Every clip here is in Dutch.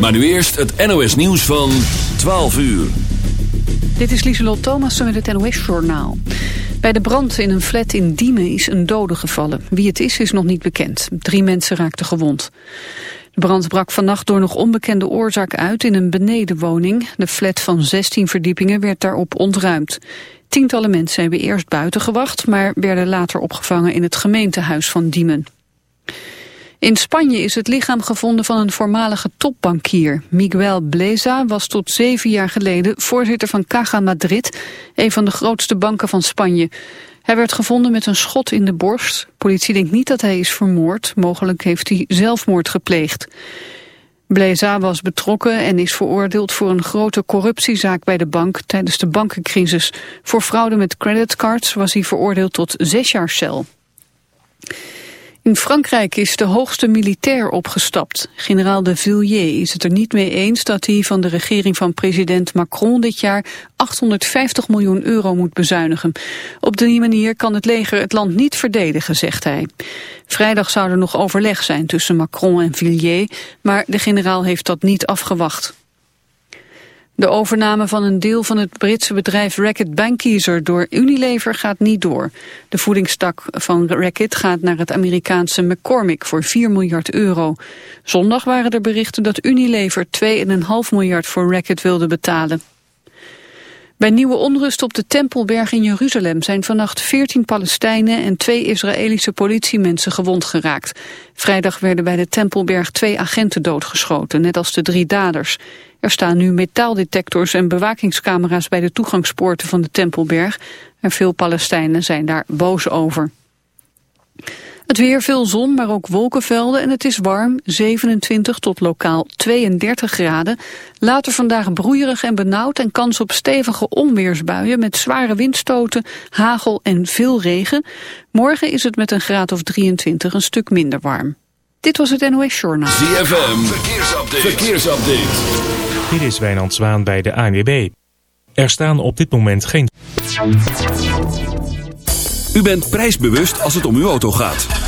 Maar nu eerst het NOS nieuws van 12 uur. Dit is Lieselot Thomassen met het NOS-journaal. Bij de brand in een flat in Diemen is een dode gevallen. Wie het is, is nog niet bekend. Drie mensen raakten gewond. De brand brak vannacht door nog onbekende oorzaak uit in een benedenwoning. De flat van 16 verdiepingen werd daarop ontruimd. Tientallen mensen hebben eerst buiten gewacht... maar werden later opgevangen in het gemeentehuis van Diemen. In Spanje is het lichaam gevonden van een voormalige topbankier. Miguel Bleza was tot zeven jaar geleden voorzitter van Caja Madrid, een van de grootste banken van Spanje. Hij werd gevonden met een schot in de borst. Politie denkt niet dat hij is vermoord. Mogelijk heeft hij zelfmoord gepleegd. Bleza was betrokken en is veroordeeld voor een grote corruptiezaak bij de bank tijdens de bankencrisis. Voor fraude met creditcards was hij veroordeeld tot zes jaar cel. In Frankrijk is de hoogste militair opgestapt. Generaal de Villiers is het er niet mee eens dat hij van de regering van president Macron dit jaar 850 miljoen euro moet bezuinigen. Op die manier kan het leger het land niet verdedigen, zegt hij. Vrijdag zou er nog overleg zijn tussen Macron en Villiers, maar de generaal heeft dat niet afgewacht. De overname van een deel van het Britse bedrijf Reckitt Benckiser door Unilever gaat niet door. De voedingstak van Reckitt gaat naar het Amerikaanse McCormick voor 4 miljard euro. Zondag waren er berichten dat Unilever 2,5 miljard voor Reckitt wilde betalen. Bij nieuwe onrust op de Tempelberg in Jeruzalem zijn vannacht 14 Palestijnen en twee Israëlische politiemensen gewond geraakt. Vrijdag werden bij de Tempelberg twee agenten doodgeschoten, net als de drie daders. Er staan nu metaaldetectors en bewakingscamera's bij de toegangspoorten van de Tempelberg. En veel Palestijnen zijn daar boos over. Het weer veel zon, maar ook wolkenvelden en het is warm, 27 tot lokaal 32 graden. Later vandaag broeierig en benauwd en kans op stevige onweersbuien met zware windstoten, hagel en veel regen. Morgen is het met een graad of 23 een stuk minder warm. Dit was het NOS Journaal. ZFM, verkeersupdate. verkeersupdate. Dit is Wijnand Zwaan bij de ANWB. Er staan op dit moment geen... U bent prijsbewust als het om uw auto gaat.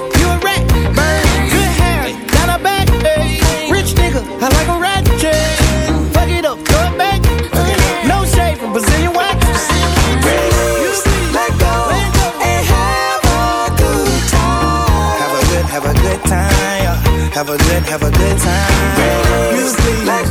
a good, have a good time. Music,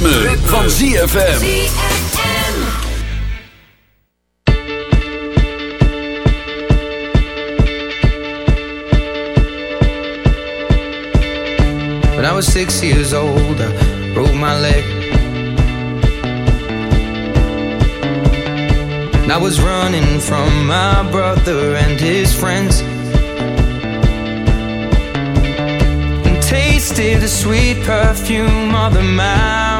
Ritme, van ZFM. When I was six years old, I broke my leg. And I was running from my brother and his friends. And tasted the sweet perfume of the mountain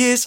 is.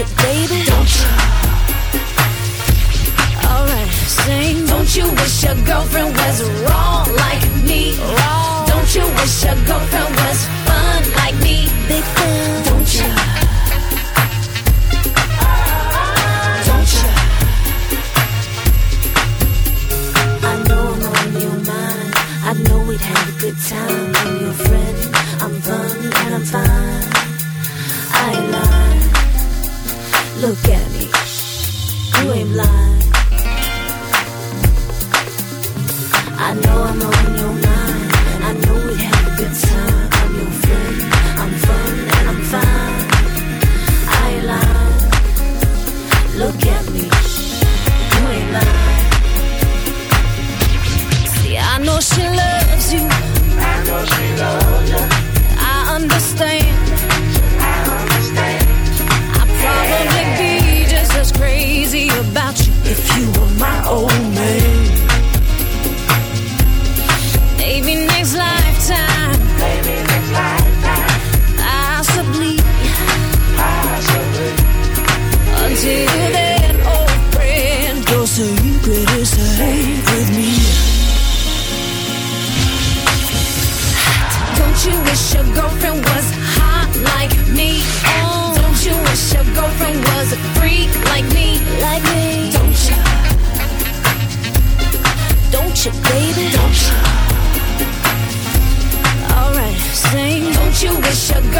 you, baby? Don't you? Alright, sing. Don't you wish your girlfriend was wrong like me? Wrong. Don't you wish your girlfriend was fun like me? Big fan. Don't you? Don't you? I know I'm on your mind. I know we had a good time. I'm your friend. I'm fun and I'm fine. Look at me. You ain't blind. I know I'm on your mind. Oh.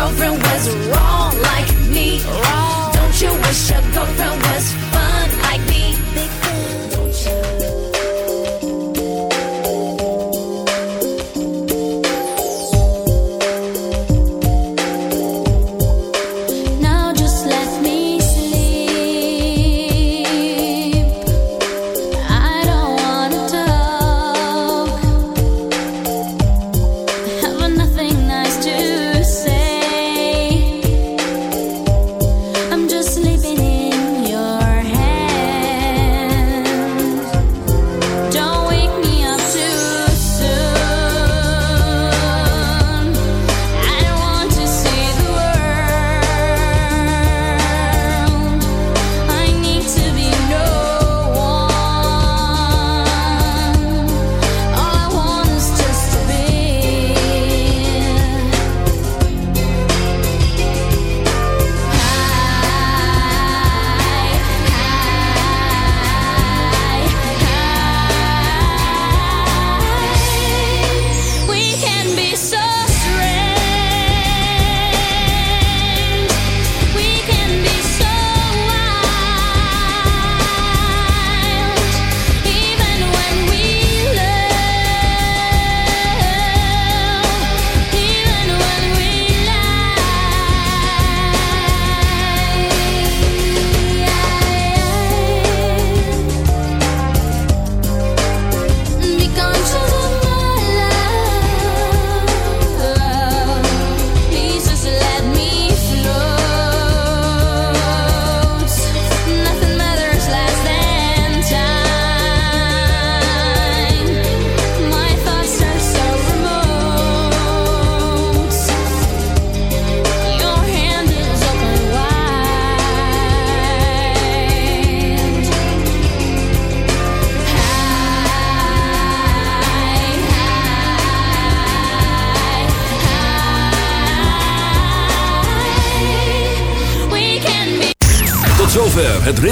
girlfriend was